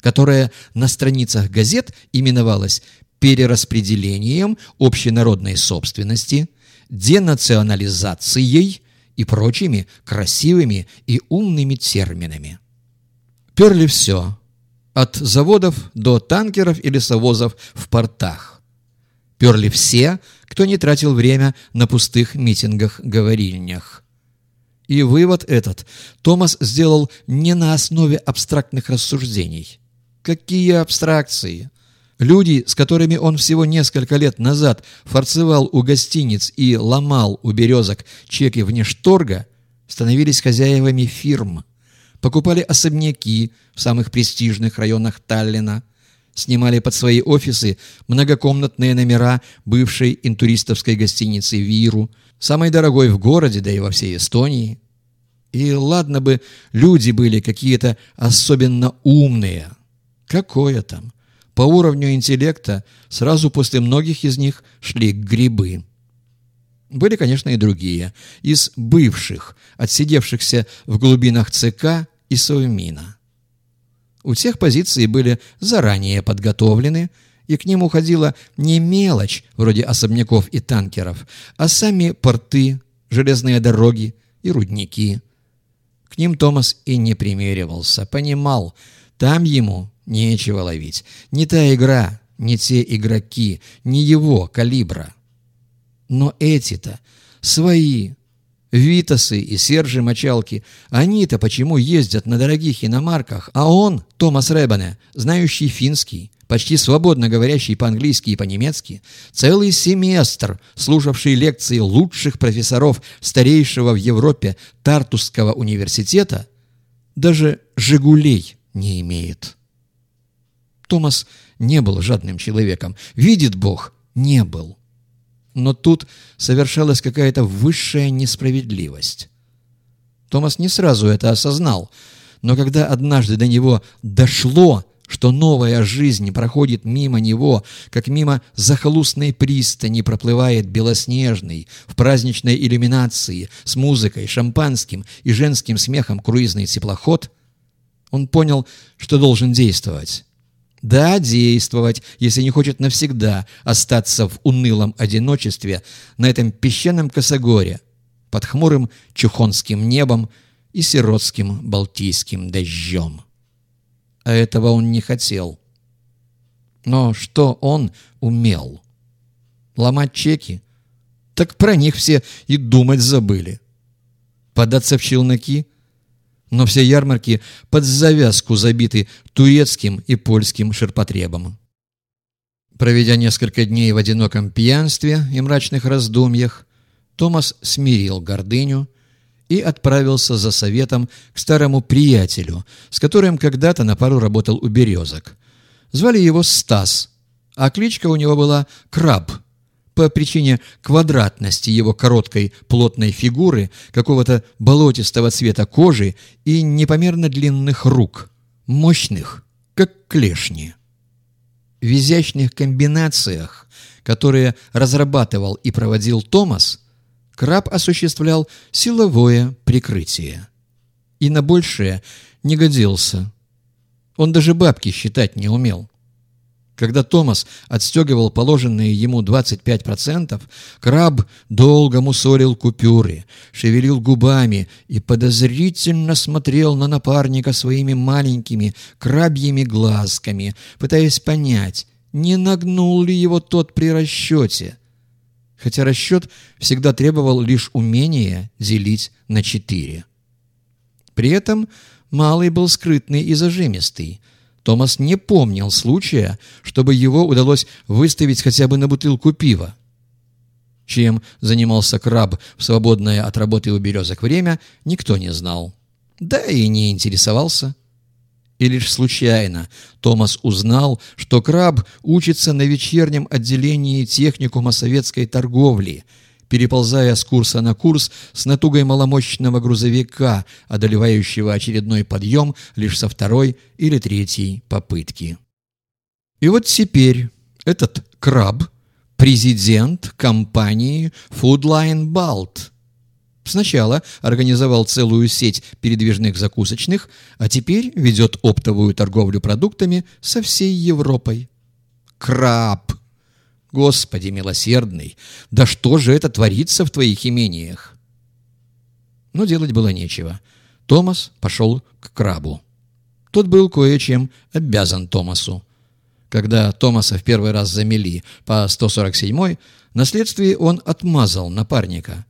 которое на страницах газет именовалось перераспределением общенародной собственности, денационализацией и прочими красивыми и умными терминами. Перли все, от заводов до танкеров и лесовозов в портах. Перли все, кто не тратил время на пустых митингах-говорильнях. И вывод этот Томас сделал не на основе абстрактных рассуждений. Какие абстракции? Люди, с которыми он всего несколько лет назад форцевал у гостиниц и ломал у березок чеки внешторга, становились хозяевами фирм, покупали особняки в самых престижных районах Таллина, снимали под свои офисы многокомнатные номера бывшей интуристовской гостиницы «Виру», самой дорогой в городе, да и во всей Эстонии. И ладно бы люди были какие-то особенно умные. Какое там? По уровню интеллекта сразу после многих из них шли грибы. Были, конечно, и другие, из бывших, отсидевшихся в глубинах ЦК и Совмина. У тех позиции были заранее подготовлены, и к ним уходила не мелочь, вроде особняков и танкеров, а сами порты, железные дороги и рудники. К ним Томас и не примеривался, понимал, там ему Нечего ловить. Не та игра, не те игроки, не его калибра. Но эти-то свои. Витасы и Сержи Мочалки, они-то почему ездят на дорогих иномарках, а он, Томас Ребане, знающий финский, почти свободно говорящий по-английски и по-немецки, целый семестр слушавший лекции лучших профессоров старейшего в Европе Тартусского университета, даже «Жигулей» не имеет. Томас не был жадным человеком. Видит Бог, не был. Но тут совершалась какая-то высшая несправедливость. Томас не сразу это осознал, но когда однажды до него дошло, что новая жизнь проходит мимо него, как мимо захолустной пристани проплывает белоснежный в праздничной иллюминации с музыкой, шампанским и женским смехом круизный теплоход, он понял, что должен действовать. Да, действовать, если не хочет навсегда остаться в унылом одиночестве на этом песчаном косогоре под хмурым чухонским небом и сиротским балтийским дождем. А этого он не хотел. Но что он умел? Ломать чеки? Так про них все и думать забыли. Податься в челноки – но все ярмарки под завязку забиты турецким и польским ширпотребом. Проведя несколько дней в одиноком пьянстве и мрачных раздумьях, Томас смирил гордыню и отправился за советом к старому приятелю, с которым когда-то на пару работал у березок. Звали его Стас, а кличка у него была Краб – по причине квадратности его короткой плотной фигуры, какого-то болотистого цвета кожи и непомерно длинных рук, мощных, как клешни. В изящных комбинациях, которые разрабатывал и проводил Томас, краб осуществлял силовое прикрытие. И на большее не годился. Он даже бабки считать не умел. Когда Томас отстегивал положенные ему 25%, краб долго мусорил купюры, шевелил губами и подозрительно смотрел на напарника своими маленькими крабьими глазками, пытаясь понять, не нагнул ли его тот при расчете. Хотя расчет всегда требовал лишь умения делить на четыре. При этом малый был скрытный и зажимистый – Томас не помнил случая, чтобы его удалось выставить хотя бы на бутылку пива. Чем занимался краб в свободное от работы у березок время, никто не знал. Да и не интересовался. И лишь случайно Томас узнал, что краб учится на вечернем отделении техникума советской торговли – переползая с курса на курс с натугой маломощного грузовика, одолевающего очередной подъем лишь со второй или третьей попытки. И вот теперь этот краб – президент компании Foodline Balt. Сначала организовал целую сеть передвижных закусочных, а теперь ведет оптовую торговлю продуктами со всей Европой. Краб! Господи милосердный! Да что же это творится в твоих имениях? Но делать было нечего. Томас пошел к крабу. Тот был кое-чем обязан Томасу. Когда Томаса в первый раз замели по 147-й, на следствии он отмазал напарника –